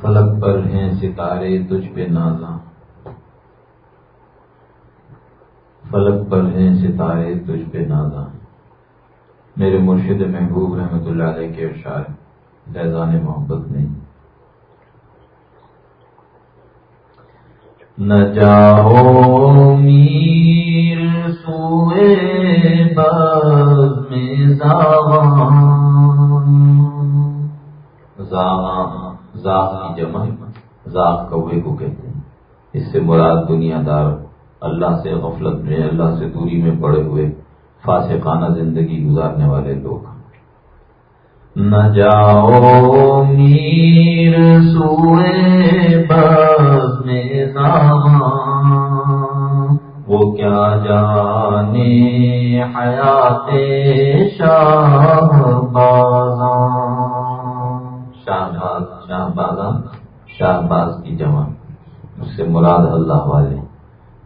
فلک پر ہیں ستارے تجھ پہ نازاں۔ فلک پر ہیں ستارے تجھ پہ نازاں۔ میرے مرشد محبوب رحمت اللہ علیہ کے اشعار، فیضان محبت نہیں۔ نہ جاؤ میر سوئے باز میں زاغ کی جمع زاغ کوے کو کہتے ہیں۔ اس سے مراد دنیا دار اللہ سے غفلت میں، اللہ سے دوری میں پڑے ہوئے فاسقانہ زندگی گزارنے والے لوگ نہ جاؤ میر سوئے بس میں وہ کیا جانے حیات شاہ بازاں۔ شاہ شاہ بازاں شاہ باز کی جمع۔ اس سے مراد اللہ والے۔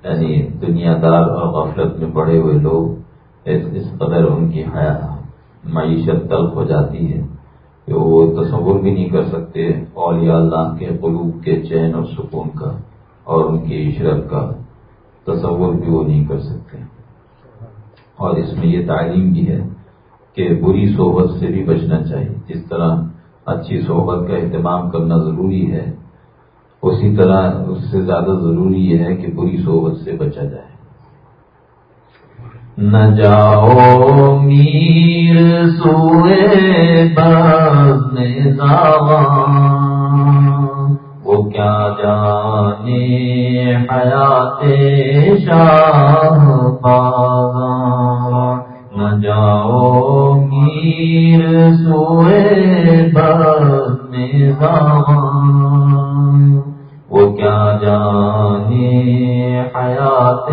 یعنی دنیا دار اور غفلت میں پڑے ہوئے لوگ، اس قدر ان کی حیات معیشت تلخ ہو جاتی ہے کہ وہ تصور بھی نہیں کر سکتے اولیاء اللہ کے قلوب کے چین اور سکون کا اور ان کی عشرت کا۔ تصور بھی وہ نہیں کر سکتے۔ اور اس میں یہ تعلیم بھی ہے کہ بری صحبت سے بھی بچنا چاہیے۔ جس طرح اچھی صحبت کا اہتمام کرنا ضروری ہے۔ اسی طرح اس سے زیادہ ضروری یہ ہے کہ بری صحبت سے بچا جائے۔ نہ جاؤ میر سوئے بس وہ کیا جانے حیات شاہ بازا نہ جاؤ میر سوئے میں وہ کیا جانے حیات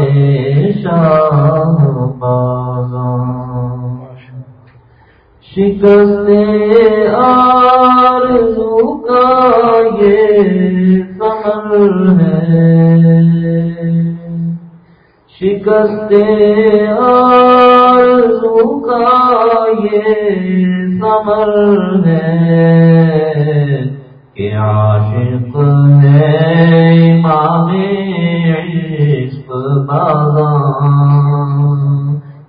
شاہ شکست آرزو کا شکست آرزو کا یہ سمر ہے کہ عاشق ہے امام عشق بازان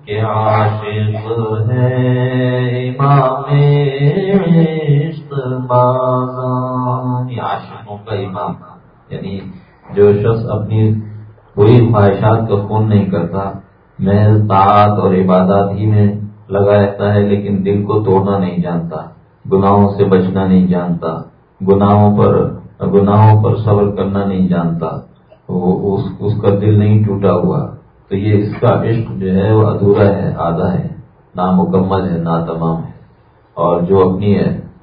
کہ عاشق ہے امام عشق بازان یہ عاشقوں کا امام یعنی جو شخص اپنی پوری خواہشات کا خون نہیں کرتا۔ محض طاعت اور عبادات ہی میں لگا رہتا ہے، لیکن دل کو توڑنا نہیں جانتا، گناہوں سے بچنا نہیں جانتا، گناہوں پر گناہوں پر صبر کرنا نہیں جانتا۔ وہ اس اس کا دل نہیں ٹوٹا ہوا۔ تو یہ اس کا عشق جو ہے، وہ ادھورا ہے، آدھا ہے، نامکمل ہے نا تمام ہے۔ اور جو اپنی،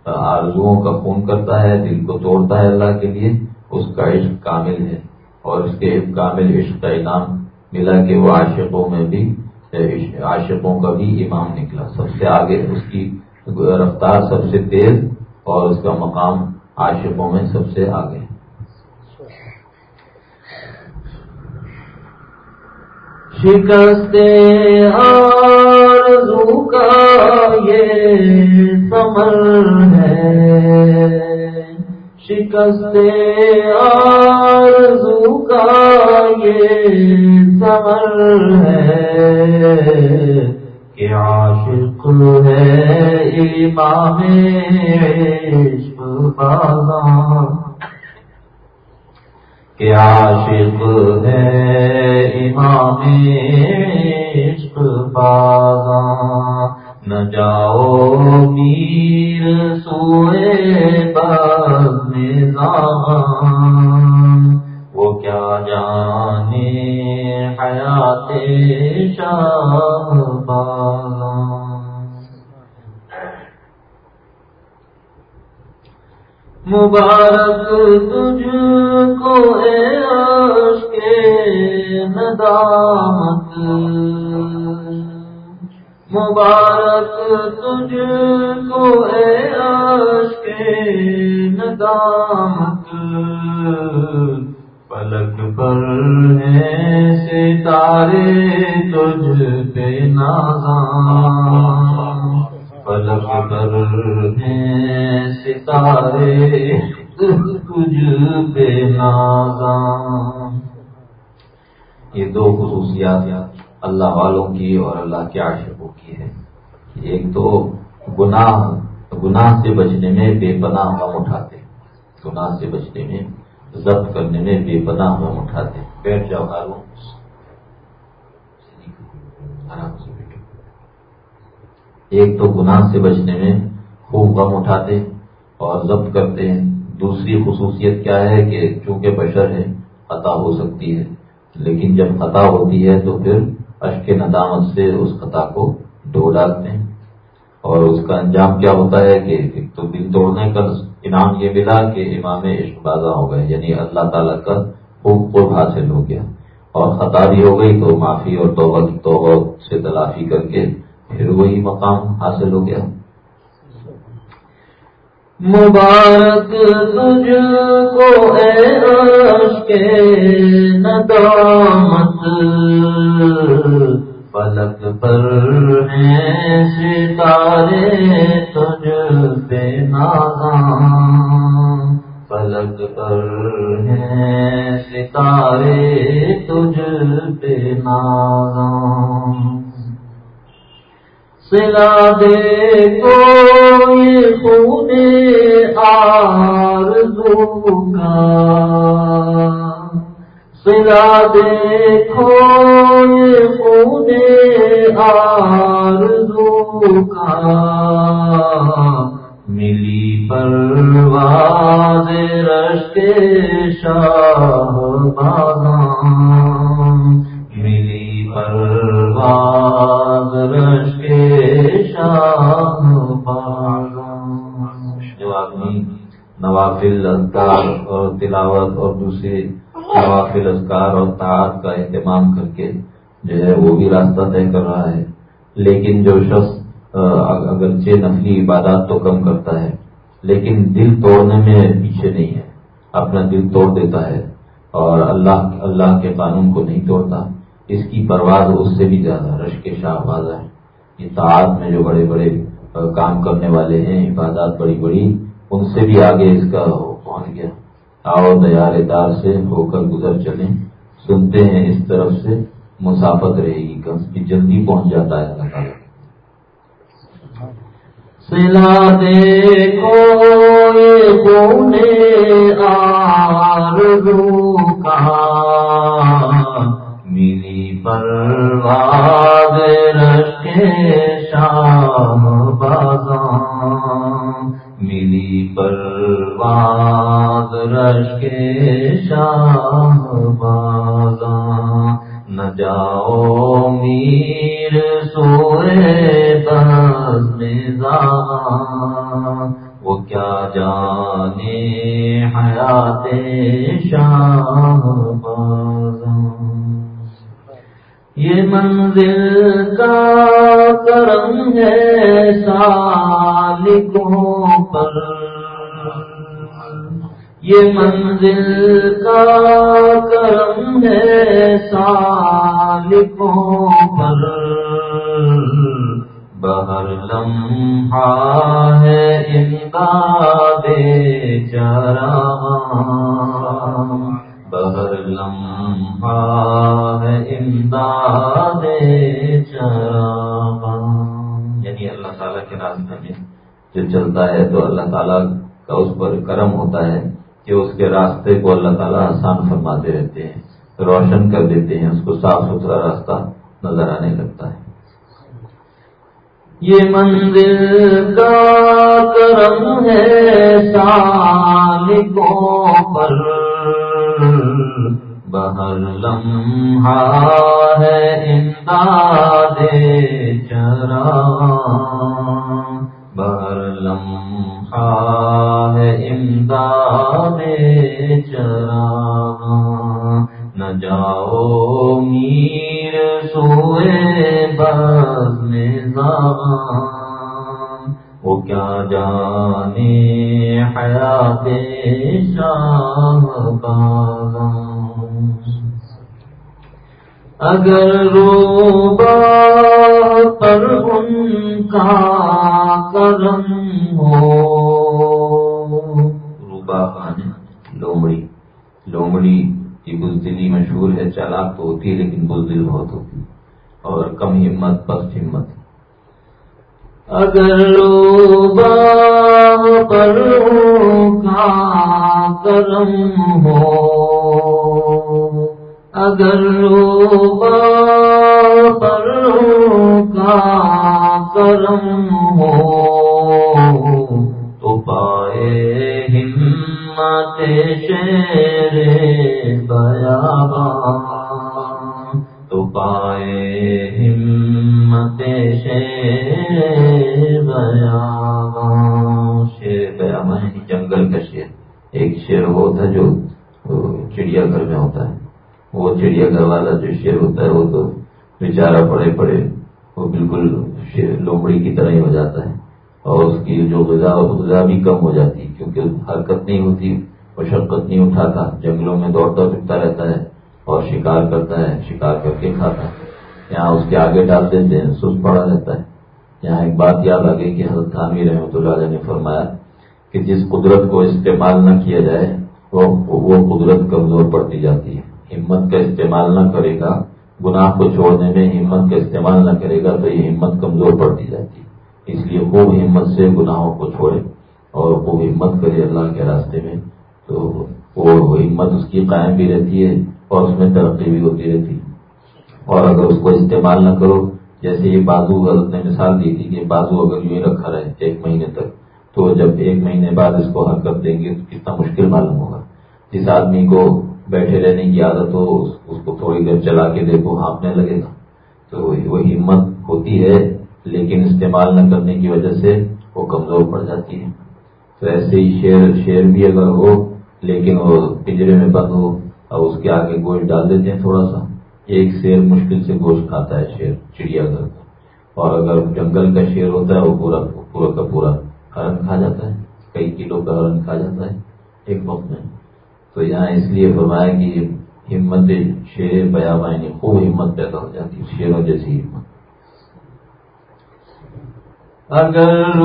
آرزوؤں کا خون کرتا ہے، دل کو توڑتا ہے اللہ کے لیے، اس کا عشق کامل ہے۔ اور اس کے کامل عشق کا انعام ملا کہ وہ عاشقوں میں بھی عاشقوں کا بھی امام نکلا۔ سب سے آگے اس کی رفتار سب سے تیز اور اس کا مقام عاشقوں میں سب سے آگے شکست آرزو کا یہ سمر ہے۔ شکست آرزو کا یہ سمر ہے کہ عاشق ہے امام عشق بازان کہ عاشق ہے امام عشق بازا نہ جاؤ میر سوئے باز وہ کیا جانے حیات شاہ مبارک تجھ کو اے عشق ندامت۔ مبارک تجھ کو اے عشق ندامت۔ پلک پر ہے ستارے تجھ پہ نازاں۔ پلک پر ہیں ستارے تجھ پہ نازاں۔ یہ دو خصوصیات اللہ والوں کی اور اللہ کے عاشقوں کی ہے۔ ایک تو گناہ گناہ سے بچنے میں بے پناہ ہم اٹھاتے گناہ سے بچنے میں ضبط کرنے میں بے پناہ ہم اٹھاتے بیٹھ جاؤ ہاروں آرام سے بیٹھو۔ ایک تو گناہ سے بچنے میں خوب غم اٹھاتے اور ضبط کرتے ہیں۔ دوسری خصوصیت کیا ہے کہ چونکہ بشر ہے خطا ہو سکتی ہے۔ لیکن جب خطا ہوتی ہے تو پھر اشک ندامت سے اس خطا کو دھو ڈالتے ہیں۔ اور اس کا انجام کیا ہوتا ہے کہ ایک تو دل توڑنے کا انعام یہ ملا کہ امام عشق بازا ہو گئے یعنی اللہ تعالیٰ کا خوب خوب حاصل ہو گیا۔ اور خطا بھی ہو گئی تو معافی اور توبہ توبہ سے تلافی کر کے پھر وہی مقام حاصل ہو گیا۔ مبارک تجھ کو اے کے ندامت۔ پلک پر ہیں ستارے تجھ پہ نازاں پلک پر ہیں ستارے تجھ پہ نازاں سلا دے کوئی خون آر کا سلا دے کوئی خون آر کا ملی پرواز رش کے شاہ بازاں۔ نوافل، اذکار اور تلاوت اور دوسرے نوافل، اذکار اور تعداد کا اہتمام کر کے جو ہے وہ بھی راستہ طے کر رہا ہے۔ لیکن جو شخص اگرچہ نفلی عبادات تو کم کرتا ہے، لیکن دل توڑنے میں پیچھے نہیں ہے، اپنا دل توڑ دیتا ہے اور اللہ اللہ کے قانون کو نہیں توڑتا۔ اس کی پرواز اس سے بھی زیادہ، رش کے شاہ بازا ہے اطاعت میں جو بڑے بڑے کام کرنے والے ہیں، عبادات بڑی بڑی ان سے بھی آگے اس کا پہنچ گیا۔ آؤ، دیار دار سے ہو کر گزر چلیں۔ سنتے ہیں اس طرف سے مسافت رہے گی، کم جلدی پہنچ جاتا ہے اللہ تعالیٰ۔ سلا دیکھو آر کہاں؟ ملی پرواز رکھے شام بازاں۔ ملی پرواز رکھے شام بازاں۔ نہ جاؤ میر سوئے بس نظام وہ کیا جانے حیات شام بازاں۔ یہ منزل کا کرم ہے سالکوں پر۔ یہ منزل کا کرم ہے سالکوں پر۔ بہر لمحہ ہے ان کا بے بہر لمحہ ہے امداد یعنی جو چلتا ہے تو اللہ تعالیٰ کا اس پر کرم ہوتا ہے کہ اس کے راستے کو اللہ تعالیٰ آسان فرماتے رہتے ہیں، روشن کر دیتے ہیں، اس کو صاف ستھرا راستہ نظر آنے لگتا ہے۔ یہ منزل کا کرم ہے سالکوں پر۔ بہر لمحہ ہے امداد چرا امداد چرا نہ جاؤ میر سوئے بس نظام وہ کیا جانے حیات شام شاہ اگر روبا پر ان کا کرم ہو بزدلی مشہور ہے، چالاک تو ہوتی ہے لیکن بزدل بہت ہوتی اور کم ہمت پست ہمت۔ اگر پر کا کرم ہو، اگر پر کا کرم ہو، تو پائے ہمت شیر بیابان۔ تو پائے ہمت شیر بیابان۔ شیر بیابان یعنی جنگل کا شیر ایک شیر ہوتا ہے جو چڑیا گھر میں ہوتا ہے۔ وہ چڑیا گھر والا جو شیر ہوتا ہے وہ تو بیچارہ پڑے پڑے وہ بالکل لومڑی کی طرح ہی ہو جاتا ہے۔ اور اس کی جو غذا غذا بھی کم ہو جاتی ہے، کیونکہ حرکت نہیں ہوتی، مشقت نہیں اٹھاتا، جنگلوں میں دوڑتا پھرتا رہتا ہے اور شکار کرتا ہے، شکار کر کے کھاتا ہے۔ یہاں اس کے آگے ڈال دیتے ہیں، سست پڑا رہتا ہے۔ یہاں ایک بات یاد آ گئی کہ حضرت خانوی رحمۃ اللہ نے فرمایا کہ جس قدرت کو استعمال نہ کیا جائے، وہ قدرت کمزور پڑتی جاتی ہے۔ ہمت کا استعمال نہ کرے گا، گناہ کو چھوڑنے میں ہمت کا استعمال نہ کرے گا، تو یہ ہمت کمزور پڑتی جاتی ہے۔ اس لیے خوب ہمت سے گناہوں کو چھوڑے اور خوب ہمت کرے اللہ کے راستے میں تو وہ ہمت اس کی قائم بھی رہتی ہے اور اس میں ترقی بھی ہوتی رہتی ہے۔ اور اگر اس کو استعمال نہ کرو، جیسے یہ بازو حضرت نے مثال دی تھی کہ بازو اگر یوں رکھا رہے ایک مہینے تک، تو جب ایک مہینے بعد اس کو حرکت دیں گے تو کتنا مشکل معلوم ہوگا۔ جس آدمی کو بیٹھے رہنے کی عادت ہو، اس کو تھوڑی دیر چلا کے دیکھو، ہانپنے لگے گا۔ تو وہ ہمت ہوتی ہے لیکن استعمال نہ کرنے کی وجہ سے وہ کمزور پڑ جاتی ہے تو ایسے ہی شیر شیر بھی اگر ہو، لیکن وہ پنجرے میں بند ہو اور اس کے آگے گوشت ڈال دیتے ہیں تھوڑا سا۔ ایک شیر مشکل سے گوشت کھاتا ہے شیر چڑیا گھر کا۔ اور اگر جنگل کا شیر ہوتا ہے، وہ پورا پورا کا پورا ہرن کھا جاتا ہے۔ کئی کلو کا ہرن کھا جاتا ہے ایک وقت میں۔ تو یہاں اس لیے فرمایا کہ ہمت شیر بیا خوب ہمت پیدا ہو جاتی ہے شیروں جیسی ہمت۔ اگر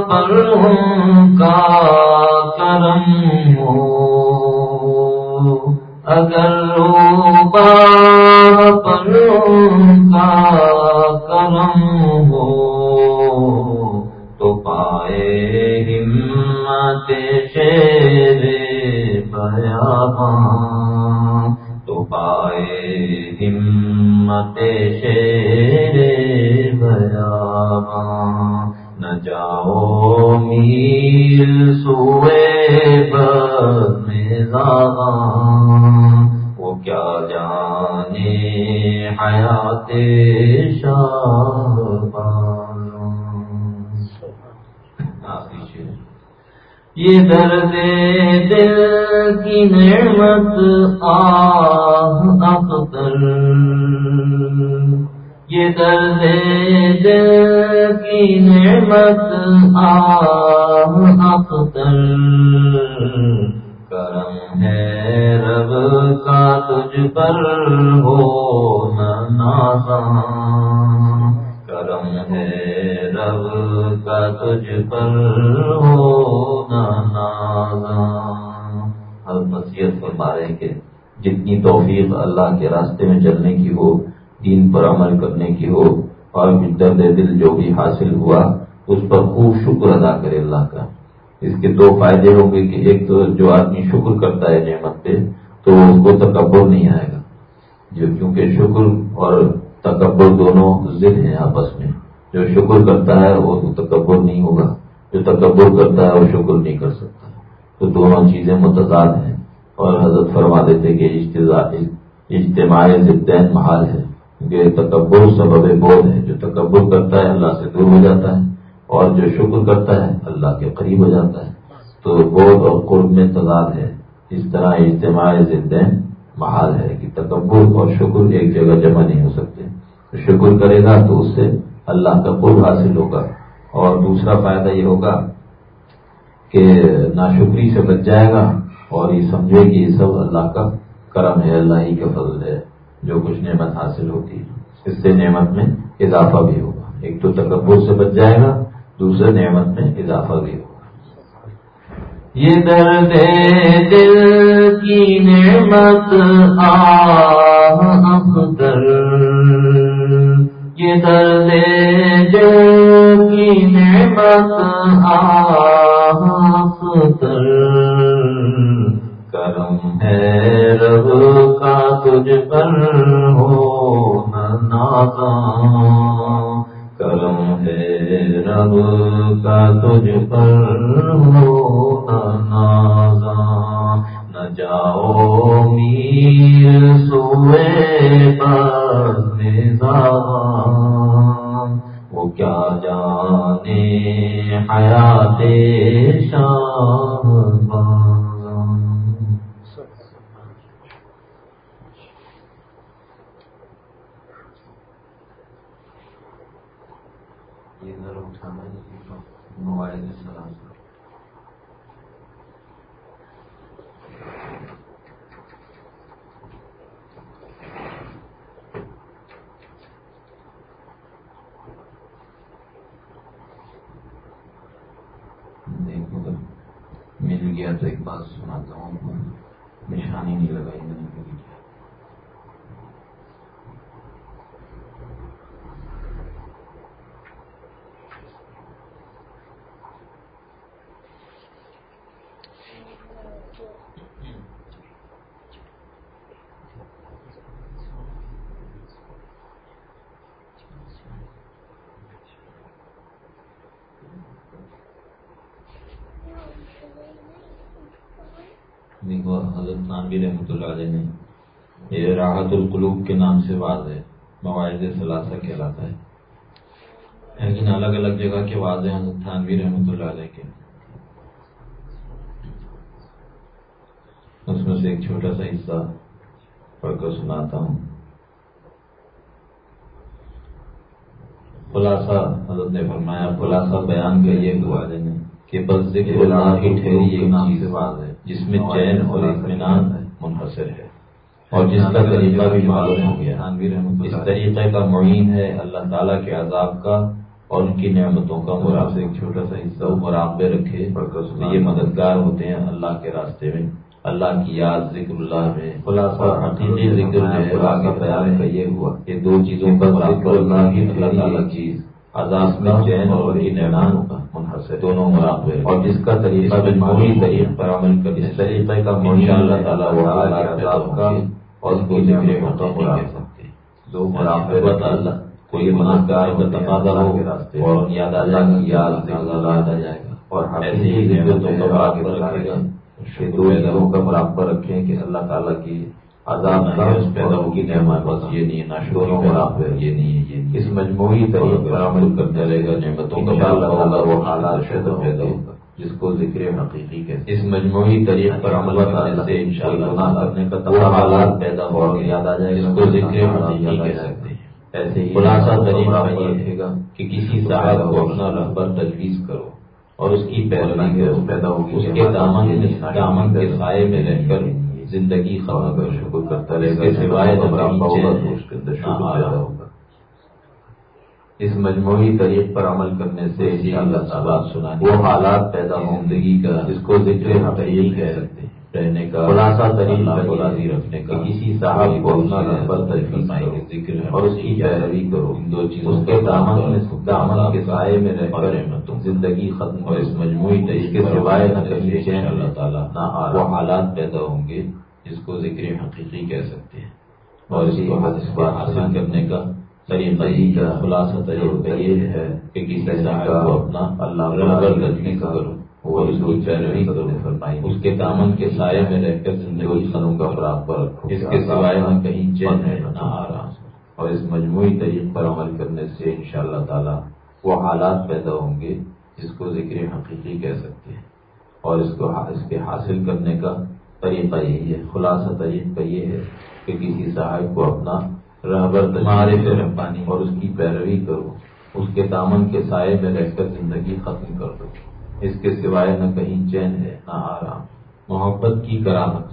پر کا کرم ہو اگر پر ہم یہ درد دل کی نعمت آہ اختر یہ درد دل کی نعمت آہ اختر کرم ہے رب کا تجھ پر ہو نازاں کرم ہے رب کا تجھ پر ہو نصیحت فرما رہے کہ جتنی توفیق اللہ کے راستے میں چلنے کی ہو، دین پر عمل کرنے کی ہو اور درد دل جو بھی حاصل ہوا، اس پر خوب شکر ادا کرے اللہ کا۔ اس کے دو فائدے ہوں گے کہ ایک تو جو آدمی شکر کرتا ہے نعمت پہ، تو اس کو تکبر نہیں آئے گا۔ جو کیونکہ شکر اور تکبر دونوں ضد ہیں آپس میں۔ جو شکر کرتا ہے، وہ تکبر نہیں ہوگا۔ جو تکبر کرتا ہے، وہ شکر نہیں کر سکتا۔ تو دونوں چیزیں متضاد ہیں۔ اور حضرت فرما دیتے کہ اجتماعی ضدین محال ہے، کیونکہ تکبر سبب بود ہے۔ جو تکبر کرتا ہے، اللہ سے دور ہو جاتا ہے، اور جو شکر کرتا ہے، اللہ کے قریب ہو جاتا ہے۔ تو بود اور قرب میں تضاد ہے۔ اس طرح اجتماعی ضدین محال ہے کہ تکبر اور شکر ایک جگہ جمع نہیں ہو سکتے۔ شکر کرے گا تو اس سے اللہ کا قرب حاصل ہوگا۔ اور دوسرا فائدہ یہ ہوگا کہ ناشکری سے بچ جائے گا۔ اور یہ سمجھے کہ یہ سب اللہ کا کرم ہے، اللہ ہی کا فضل ہے، جو کچھ نعمت حاصل ہوتی ہے۔ اس سے نعمت میں اضافہ بھی ہوگا۔ ایک تو تکبر سے بچ جائے گا، دوسرے نعمت میں اضافہ بھی ہوگا۔ یہ درد دل کی نعمت آ یہ ذرا اٹھانا ہے موبائل السلام دیکھو مل گیا تو ایک بات سناتا ہوں۔ نشانی نہیں لگائی میں نے دیکھو، حضرت نانوی رحمۃ اللہ علیہ نے یہ راحت القلوب کے نام سے واضح ہے، مواعظ ثلاثہ کہلاتا ہے۔ لیکن الگ الگ جگہ کے واضح حضرت تھانوی رحمۃ اللہ علیہ کے۔ اس میں سے ایک چھوٹا سا حصہ پڑھ کر سناتا ہوں۔ خلاصہ، حضرت نے فرمایا، خلاصہ بیان کا یہ ہوا کہ بس ذکر اللہ کی ٹھہری ایک نام سے واضح ہے جس میں چین اور اطمینان منحصر ہے اور جس کا طریقہ بھی معلوم ہو گیا۔ اس طریقے کا معین ہے اللہ تعالیٰ کے عذاب کا اور ان کی نعمتوں کا مراد۔ ایک چھوٹا سا حصہ مراقبے رکھے یہ مددگار ہوتے ہیں اللہ کے راستے میں۔ اللہ کی یاد ذکر اللہ میں خلاصہ حقیقی ذکر جو ہے آگے بیان کا یہ ہوا۔ کہ دو چیزوں کا ذکر اللہ کی اللہ تعالیٰ کی عذاب میں چین اور ہوگا منحصر دونوں مراقبے اور جس کا طریقہ بھی طریقے پر عمل کر اس طریقے کا مہیلا اللہ تعالیٰ عذاب کا اور اس کو ذکر ہوتا سکتے دو مراقبے اللہ کوئی مناسکار کا تقاضا ہو اور یاد اللہ کی یاد اللہ آ جائے گا۔ اور ایسے ہی ذکر تو آگے رکھے گا دو چیزوں کا مراقبہ رکھیں کہ اللہ تعالیٰ کی عذاب اس پیدا ہوگی نعمت بس یہ نہیں ہے نہ شوروں مراقبے یہ نہیں ہے یہ اس مجموعی طریقے پر عمل کرتا رہے گا نعمتوں کا وہ حالات پیدا ہوگا جس کو ذکر حقیقی کہتے اس مجموعی طریقے پر عمل کرنے سے ان شاء اللہ کرنے کا وہ حالات پیدا ہو یاد آ جائے اس کو ذکر حقیقی کہہ سکتے ہیں۔ ایسے ہی خلاصہ طریقہ یہ رہے گا کہ کسی صاحب کو اپنا رہبر تجویز کرو اور اس کی پیروی پیدا ہوگی اس کے دامن دامن کے سائے میں رہ کر زندگی خواہ کا شکر کرتا رہے گا سوائے ہوگا اس مجموعی طریق پر عمل کرنے سے اللہ تعالیٰ سنا وہ حالات پیدا ہوں زندگی کا جس کو ذکر حقیقی کہہ سکتے ہیں۔ رہنے کا خلاصہ طریقہ کو راضی رکھنے کا۔ کسی صاحب کو اپنا رہبر تجویز کرو ذکر اور اس کی پیروی کرو۔ ان دو چیزوں کے دامن میں دامن کے سائے میں رہ کر زندگی ختم اور اس مجموعی طریقے سوائے نہ کہیں چین اللہ تعالیٰ نہ وہ حالات پیدا ہوں گے جس کو ذکر حقیقی کہہ سکتے ہیں۔ اور اسی کو حاصل کرنے کا طریقہ کا خلاصہ طریقہ یہ ہے کہ کسی صاحب کو اپنا اللہ رغبت رکھنے کا کرو اور اس کی پیروی فرمائی اس کے دامن کے سائے میں رہ کر زندگی خنوں کا برابر اس کے سوائے نہ کہیں چین ہے نہ آرام۔ اور اس مجموعی طریق پر عمل کرنے سے ان شاء اللہ تعالیٰ وہ حالات پیدا ہوں گے جس کو ذکر حقیقی کہہ سکتے ہیں۔ اور اس کو اس کے حاصل کرنے کا طریقہ یہی ہے۔ خلاصہ طریقہ یہ ہے کہ کسی صاحب کو اپنا رہبر تمہارے ربانی اور اس کی پیروی کرو۔ اس کے دامن کے سائے میں رہ کر زندگی ختم کر دو۔ اس کے سوائے نہ کہیں چین ہے، نہ آرام۔ محبت کی کرامت۔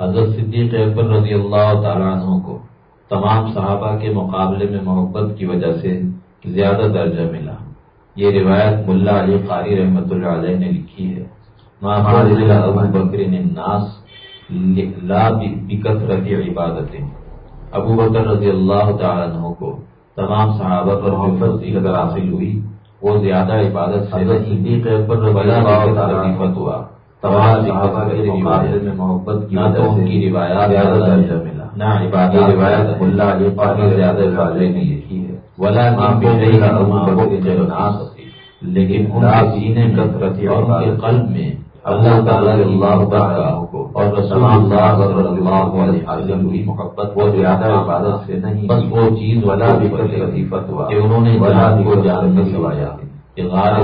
حضرت صدیق اکبر رضی اللہ تعالیٰ عنہ کو تمام صحابہ کے مقابلے میں محبت کی وجہ سے زیادہ درجہ ملا۔ یہ روایت ملا علی قاری رحمۃ اللہ علیہ نے لکھی ہے۔ ابو بکر الناس لا بکثرت عبادت ابو بکر رضی اللہ تعالیٰ عنہ کو تمام صحابہ پر جو فضیلت حاصل ہوئی۔ وہ زیادہ عبادت سے صدیق اکبر رضی اللہ تعالیٰ ہوا۔ تمام صحابہ کے مقابلے میں محبت کی نہ تو ان کی روایات زیادہ درجہ ملا۔ نہ عبادت روایت ملا۔ علی قاری زیادہ عبادت نے لکھی ہے۔ ولا بکر الناس لیکن ان کے سینے کثرت اور ان کے قلب۔ میں اللہ تعالیٰ اللہ تعالیٰ اور رسول اللہ صلی اللہ علیہ وسلم کی محبت وہ زیادہ عبادت سے نہیں۔ بس وہ چیز ولا بھی وظیفت ہوا کہ انہوں نے جان کو جان میں سوایا۔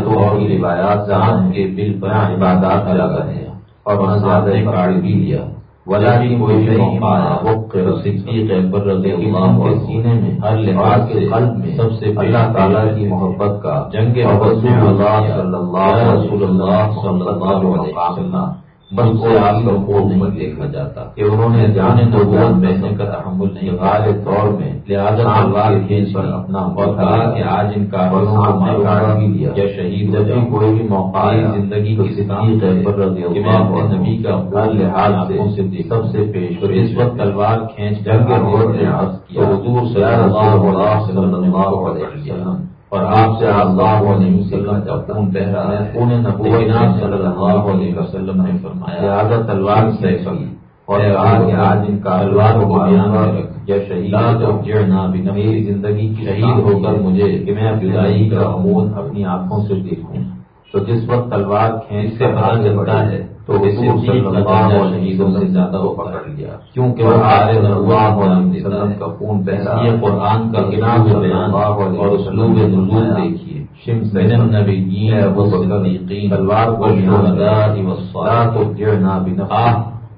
اور روایات جان کے بل پر عبادات زیادہ ہیں اور وہاں زیادہ کاٹ بھی لیا۔ ولا کوئی صدیق اکبر رضی اللہ کے سینے میں ہر لحاظ کے قلب میں سب سے اللہ تعالیٰ کی محبت کا جنگ اللہ صلی اللہ رسول اللہ صلی اللہ علیہ وسلم۔ بس آپ کا خوب نہیں دیکھا جاتا کہ انہوں نے جانے نبوت بیچنے کا تحمل نہیں غال طور میں لہٰذا اللہ کھینچ پر اپنا اور کہا کہ آج ان کاروں کو بھی دیا یا شہید جب بھی کوئی بھی موقع زندگی کی صدیق پر رضی اللہ اپنے نبی کا ہر لحاظ سے سب سے پیش تو اس وقت تلوار کھینچ جنگ کے عورت نے عرض کیا حضور صلی اللہ علیہ وسلم اور آپ سے اللہ علیہ وسلم کا خون بہ رہا ہے خون نبوت صلی اللہ علیہ وسلم نے فرمایا لہٰذا تلوار سے اور کہا کہ آج ان کا تلوار کو بیان یا شہید جڑنا بھی میری زندگی کی شہید ہو کر مجھے کہ میں جدائی کا امون اپنی آنکھوں سے دیکھوں۔ تو جس وقت تلوار کھینچ سے پتا چلتا ہے تو شہیدوں سے زیادہ وہ پکڑ لیا۔ کیونکہ اللہ علیہ وسلم کا خون بہتا یہ قرآن کا بیان اور اسلوب نزول دیکھیے۔ شمس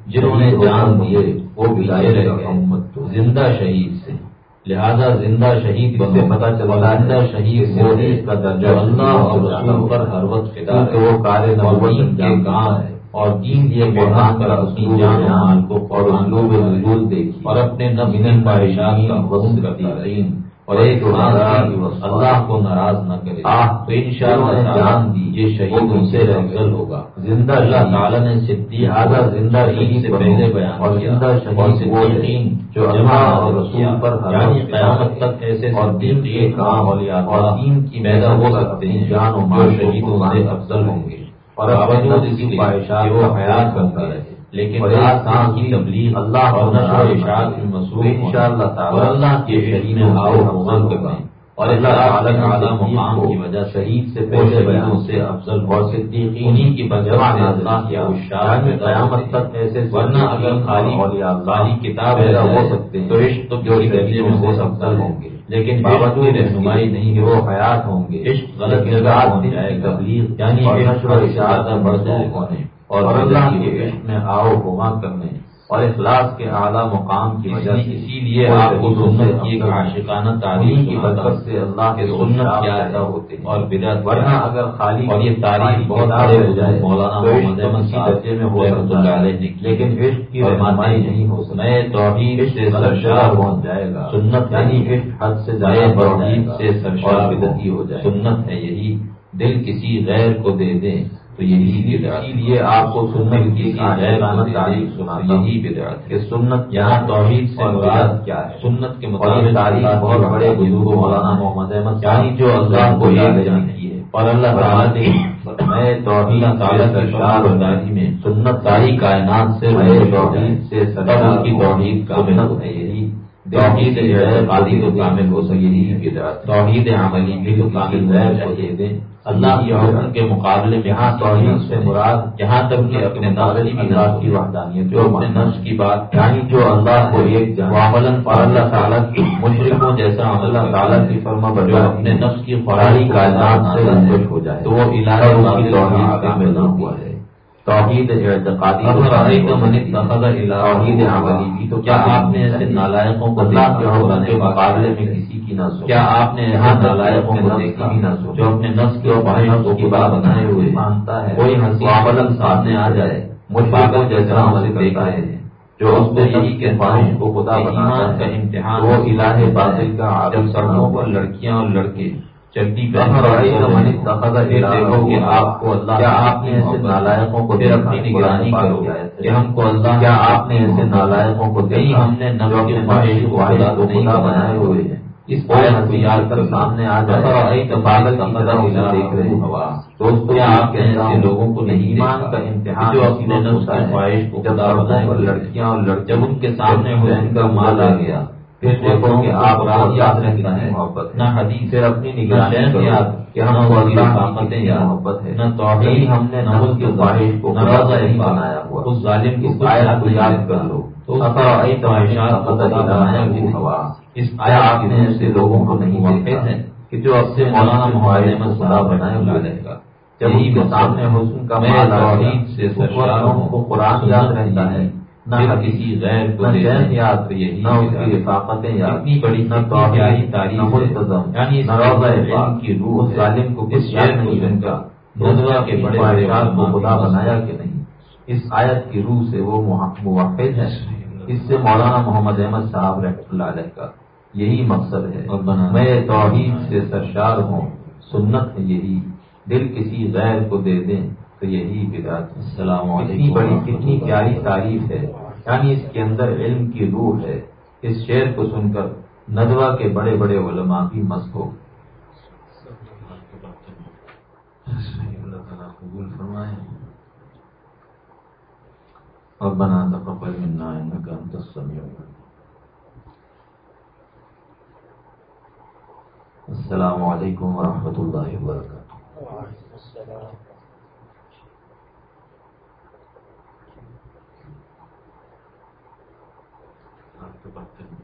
جنہوں نے جان دیے وہ بھی زندہ شہید سے۔ لہذا زندہ شہید سے پتا چلا زندہ شہید مودی کا درجہ اللہ اور رسول پر ہر وقت فدا کہ وہ کار نبوت کے کام ہے۔ اور دین دیے قرآن پر اپنی جان مال کو اور اسلوب نزول دیکھی۔ اور اپنے نبین خواہشات کا حسن کرتی رہی اور ایک اللہ کو ناراض نہ کرے۔ تو ان شاء اللہ جان دی یہ شہید ان سے افضل ہوگا۔ زندہ اللہ تعالیٰ نے صدی آدھا زندہ شہید سے پہلے بیان اور زندہ شہید صدیقین جو اللہ اور رسول پر یعنی قیامت تک ایسے اور دین کے کام اور دین کی میدا ہو سکتے ہیں۔ جان و مال شہیدوں سے افضل ہوں گے۔ اور خواہشات حیات کرتا ہے لیکن کی تبلیغ اللہ اور نشر و اشاعت میں مصروف ان شاء اللہ تعالیٰ اللہ کے شہید میں آؤ کریں اور اللہ تعالیٰ کے اعلیٰ مقام کی وجہ شہید سے پہلے بیانوں سے افضل اور کی بجوا نے اللہ میں قیامت تک ایسے ورنہ اگر خالی خالی کتاب ایسا ہو سکتے تو عشق تو جو درجے میں ہو سکتا ہوں گے۔ لیکن باوجود رہنمائی نہیں وہ حیات ہوں گے۔ عشق غلط جگہ ہو جائے تبلیغ یعنی ہونے۔ اور اللہ کے عشق میں آؤ ہوما کرنے۔ اور اخلاص کے اعلیٰ مقام کی وجہ سے اسی لیے آپ کو سنت کی ایک عاشقانہ تعلیم کی برکت سے اللہ کے سنت کیا پیدا ہوتے ہیں۔ اور بدعت ورنہ اگر خالی اور یہ تاریخ بہت بڑے ہو جائے مولانا محمد احمد درجے میں ہو رحمۃ اللہ علیہ لیکن عشق کی رحمائی نہیں ہو سکتی۔ نئے توحید سے سرشار پہنچ جائے گا۔ سنت یعنی عشق حد سے زیادہ توحید سے سرشار بدتی ہو جائے سنت ہے یہی۔ دل کسی غیر کو دے دیں۔ تو یہی لیے آپ کو سنت کی تاریخ سنا یہی بدعت کہ سنت یہاں توحید سے مراد کیا ہے؟ سنت کے مطابق تاریخ بہت بڑے بزرگ مولانا محمد احمد یعنی جو اللہ کو یاد جانتی ہے۔ اور اللہ تعالیٰ نے میں توحید تعالیٰ کا داری میں سنت ساری کائنات سے توحید سے سرکار کی توحید کا محنت ہے۔ توحید جو ہے قادی تو کامل ہو سکے بدعت توحید عملی بھی تو کامل غیر دے دیں اللہ کی حکم کے مقابلے میں یہاں توحید سے مراد یہاں تک کہ اپنے نازلی کی ذات کی وحدانیت جو اپنے نفس کی بات یعنی جو اللہ کو ایک عملاً پر اللہ تعالیٰ کی مشرقوں جیسا اللہ تعالیٰ کی فرما جو اپنے نفس کی خوراڑی کائنات سے ہو جائے۔ تو وہ الہی کی توحید کا نہ ہوا ہے۔ توحید اعتقادی توحید عملی بھی تو کیا آپ نے ایسے نالائقوں کو اللہ کے مقابلے میں کسی کی نہ سو۔ کیا آپ نے یہاں نالائقوں کو دیکھا بھی نہ سو۔ جو اپنے نفس کے خواہشوں کی بات بنائے ہوئے مانتا ہے۔ کوئی ہنسی عمل سامنے آ جائے۔ مجھ کو جیسا عمل دیکھ رہے ہیں۔ جو اس کو یہی کے خواہش کو خدا بنانا کا امتحان وہ الہ باطل کا جب سڑکوں پر لڑکیاں اور لڑکے چلتی دیکھو کہ آپ کو اللہ کیا آپ نے ایسے نالائقوں کو پھر اپنی نگرانی کرو۔ کہ ہم کو اللہ کیا آپ نے ایسے نالائقوں کو کہیں ہم نے کے نہیں بنائے ہوئے۔ ہیں اس آیت کو یاد کر سامنے آ جائے۔ تو پاگل کی طرح اسے دیکھ رہے ہوا۔ دوستوں آپ کہتے ایسے لوگوں کو نہیں ایمان دیکھا کا امتحان جو اپنے نفس کی خواہش کو خدا بنائے ہوئے۔ لڑکیاں اور لڑکے ان کے سامنے حسین کا مال آ گیا۔ پھر دیکھو کہ آپ رات یاد رہتا ہے محبت۔ نہ حدیث پھر اپنی نگرانی یاد کہ ہم کو اللہ طاقتیں یاد محبت ہے۔ نہ توحید کہیں ہم نے نہ نفس کی خواہش کو نہ نہیں پاک بنایا ہوا۔ اس ظالم کی اس آیت کو یاد کر لو۔ تو اس افرا ای خواہشات کو خدا بنایا ہوا۔ اس کی نے ایسے سے لوگوں کو نہیں دیکھا ہے کہ جو اب سے مولانا محمد احمد خدا بنائے ہوئے ہیں جب ان کے سامنے حسن کا میں توحید سے اس وقت سرشار نہ ان ہوں کو قرآن یاد رہتا ہے۔ نہ کسی غیر کو چین یاد نہ اس کی۔ رفاقتیں یاد۔ اتنی بڑی نہ پیاری ہے۔ ملتظم یعنی روضہ علم کی روح۔ ظالم کو یاد کو نہیں رہتا۔ کر ندوہ کے بڑے خواہشات کو خدا بنایا کہ نہیں۔ اس آیت کی روح سے وہ موحد ہے۔ اس سے مولانا محمد احمد صاحب رحمۃ اللہ علیہ کا یہی مقصد ہے۔ میں توحید سے سرشار ہوں سنت ہے یہی۔ دل کسی غیر کو دے دیں۔ تو یہی بدعت السلام علیکم بڑی کتنی پیاری تعریف ہے۔ یعنی اس کے اندر علم کی روح ہے۔ اس شعر کو سن کر ندوہ کے بڑے بڑے علماء بھی مست ہو اور بنا تقبل منا انك انت السميع السلام علیکم ورحمۃ اللہ وبرکاتہ۔ وعلیکم السلام۔ آپ سے بات کرنا۔